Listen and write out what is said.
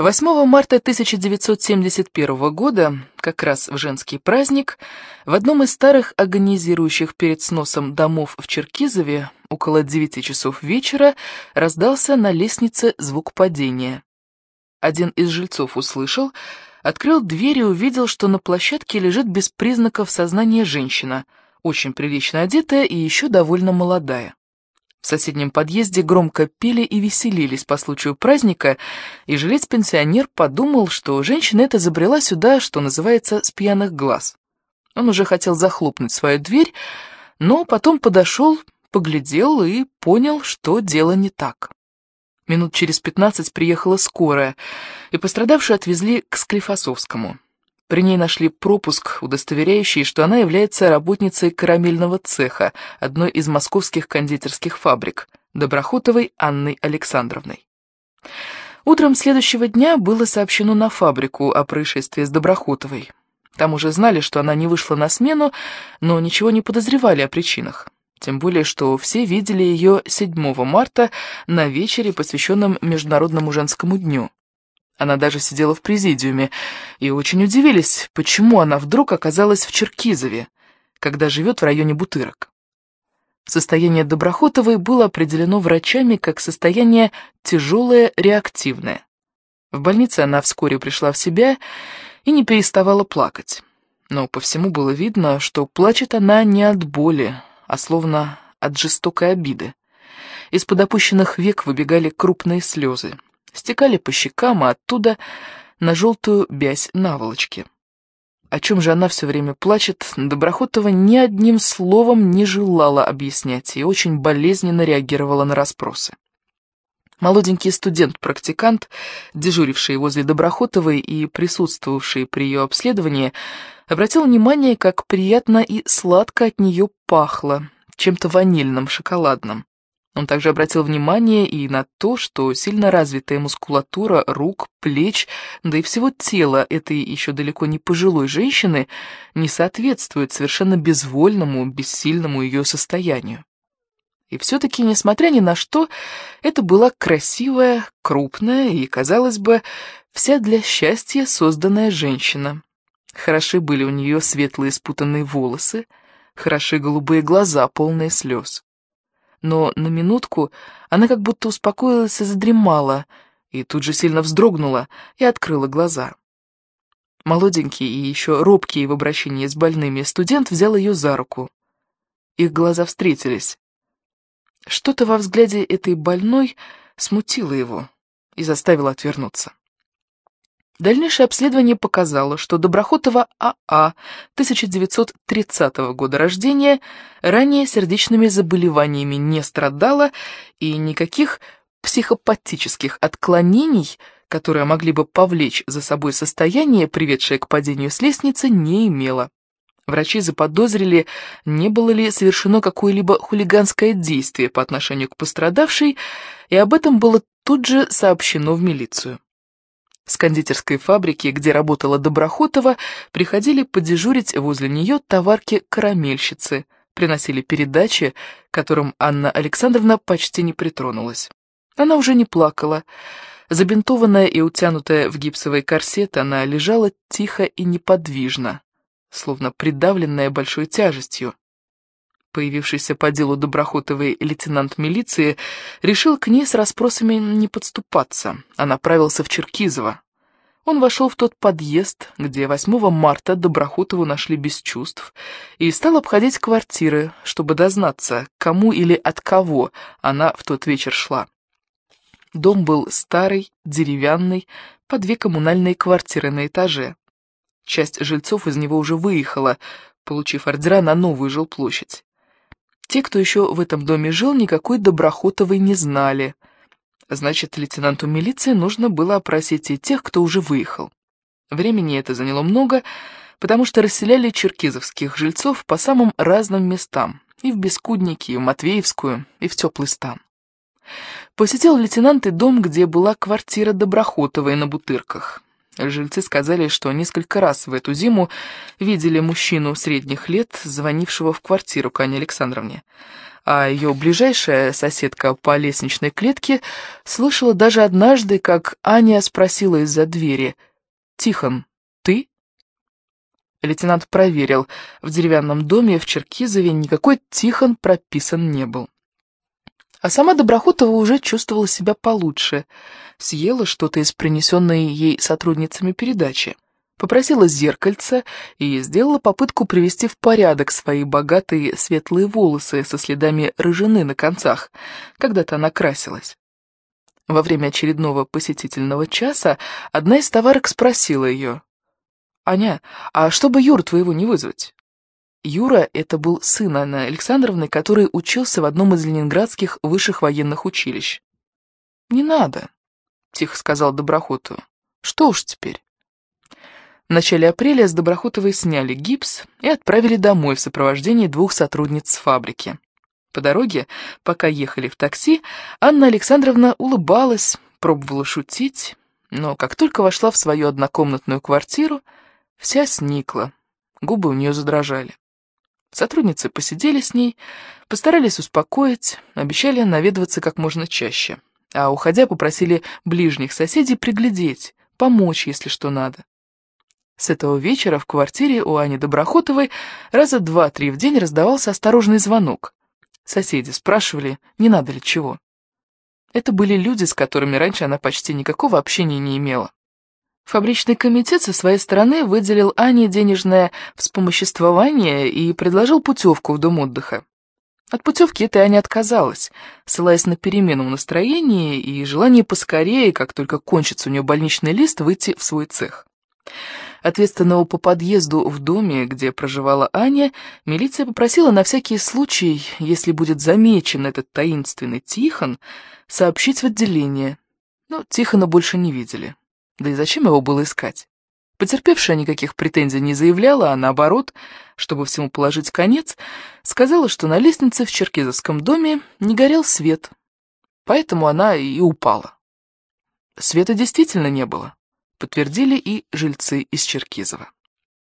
8 марта 1971 года, как раз в женский праздник, в одном из старых агонизирующих перед сносом домов в Черкизове около 9 часов вечера раздался на лестнице звук падения. Один из жильцов услышал, открыл дверь и увидел, что на площадке лежит без признаков сознания женщина, очень прилично одетая и еще довольно молодая. В соседнем подъезде громко пели и веселились по случаю праздника, и жилец-пенсионер подумал, что женщина эта забрела сюда, что называется, с пьяных глаз. Он уже хотел захлопнуть свою дверь, но потом подошел, поглядел и понял, что дело не так. Минут через пятнадцать приехала скорая, и пострадавшую отвезли к Склифосовскому. При ней нашли пропуск, удостоверяющий, что она является работницей карамельного цеха, одной из московских кондитерских фабрик, Доброхотовой Анной Александровной. Утром следующего дня было сообщено на фабрику о происшествии с Доброхотовой. Там уже знали, что она не вышла на смену, но ничего не подозревали о причинах. Тем более, что все видели ее 7 марта на вечере, посвященном Международному женскому дню. Она даже сидела в президиуме, и очень удивились, почему она вдруг оказалась в Черкизове, когда живет в районе Бутырок. Состояние Доброхотовой было определено врачами как состояние тяжелое реактивное. В больнице она вскоре пришла в себя и не переставала плакать. Но по всему было видно, что плачет она не от боли, а словно от жестокой обиды. Из-под опущенных век выбегали крупные слезы стекали по щекам, а оттуда на желтую бязь наволочки. О чем же она все время плачет, Доброхотова ни одним словом не желала объяснять и очень болезненно реагировала на расспросы. Молоденький студент-практикант, дежуривший возле Доброхотовой и присутствовавший при ее обследовании, обратил внимание, как приятно и сладко от нее пахло, чем-то ванильным, шоколадным. Он также обратил внимание и на то, что сильно развитая мускулатура рук, плеч, да и всего тела этой еще далеко не пожилой женщины не соответствует совершенно безвольному, бессильному ее состоянию. И все-таки, несмотря ни на что, это была красивая, крупная и, казалось бы, вся для счастья созданная женщина. Хороши были у нее светлые спутанные волосы, хороши голубые глаза, полные слез но на минутку она как будто успокоилась и задремала, и тут же сильно вздрогнула и открыла глаза. Молоденький и еще робкий в обращении с больными студент взял ее за руку. Их глаза встретились. Что-то во взгляде этой больной смутило его и заставило отвернуться. Дальнейшее обследование показало, что Доброхотова АА 1930 года рождения ранее сердечными заболеваниями не страдала и никаких психопатических отклонений, которые могли бы повлечь за собой состояние, приведшее к падению с лестницы, не имела. Врачи заподозрили, не было ли совершено какое-либо хулиганское действие по отношению к пострадавшей, и об этом было тут же сообщено в милицию. С кондитерской фабрики, где работала Доброхотова, приходили подежурить возле нее товарки-карамельщицы, приносили передачи, которым Анна Александровна почти не притронулась. Она уже не плакала. Забинтованная и утянутая в гипсовый корсет, она лежала тихо и неподвижно, словно придавленная большой тяжестью. Появившийся по делу Доброхотовый лейтенант милиции решил к ней с расспросами не подступаться, а направился в Черкизово. Он вошел в тот подъезд, где 8 марта Доброхотову нашли без чувств, и стал обходить квартиры, чтобы дознаться, кому или от кого она в тот вечер шла. Дом был старый, деревянный, по две коммунальные квартиры на этаже. Часть жильцов из него уже выехала, получив ордера на новую жилплощадь. Те, кто еще в этом доме жил, никакой Доброхотовой не знали. Значит, лейтенанту милиции нужно было опросить и тех, кто уже выехал. Времени это заняло много, потому что расселяли черкизовских жильцов по самым разным местам, и в Бескудники, и в Матвеевскую, и в Теплый стан. Посетил лейтенант и дом, где была квартира Доброхотовой на Бутырках. Жильцы сказали, что несколько раз в эту зиму видели мужчину средних лет, звонившего в квартиру к Анне Александровне. а ее ближайшая соседка по лестничной клетке слышала даже однажды, как Аня спросила из-за двери «Тихон, ты?» Лейтенант проверил, в деревянном доме в Черкизове никакой Тихон прописан не был. А сама Доброхотова уже чувствовала себя получше, съела что-то из принесенной ей сотрудницами передачи, попросила зеркальце и сделала попытку привести в порядок свои богатые светлые волосы со следами рыжины на концах, когда-то она красилась. Во время очередного посетительного часа одна из товарок спросила ее, «Аня, а что бы Юру твоего не вызвать?» Юра — это был сын Анны Александровны, который учился в одном из ленинградских высших военных училищ. «Не надо», — тихо сказал Доброхоту. «Что уж теперь?» В начале апреля с Доброхотовой сняли гипс и отправили домой в сопровождении двух сотрудниц фабрики. По дороге, пока ехали в такси, Анна Александровна улыбалась, пробовала шутить, но как только вошла в свою однокомнатную квартиру, вся сникла, губы у нее задрожали. Сотрудницы посидели с ней, постарались успокоить, обещали наведываться как можно чаще, а уходя попросили ближних соседей приглядеть, помочь, если что надо. С этого вечера в квартире у Ани Доброхотовой раза два-три в день раздавался осторожный звонок. Соседи спрашивали, не надо ли чего. Это были люди, с которыми раньше она почти никакого общения не имела. Фабричный комитет со своей стороны выделил Ане денежное вспомоществование и предложил путевку в дом отдыха. От путевки этой Аня отказалась, ссылаясь на перемену в настроении и желание поскорее, как только кончится у нее больничный лист, выйти в свой цех. Ответственного по подъезду в доме, где проживала Аня, милиция попросила на всякий случай, если будет замечен этот таинственный Тихон, сообщить в отделение. Но Тихона больше не видели. Да и зачем его было искать? Потерпевшая никаких претензий не заявляла, а наоборот, чтобы всему положить конец, сказала, что на лестнице в Черкизовском доме не горел свет, поэтому она и упала. Света действительно не было, подтвердили и жильцы из Черкизова.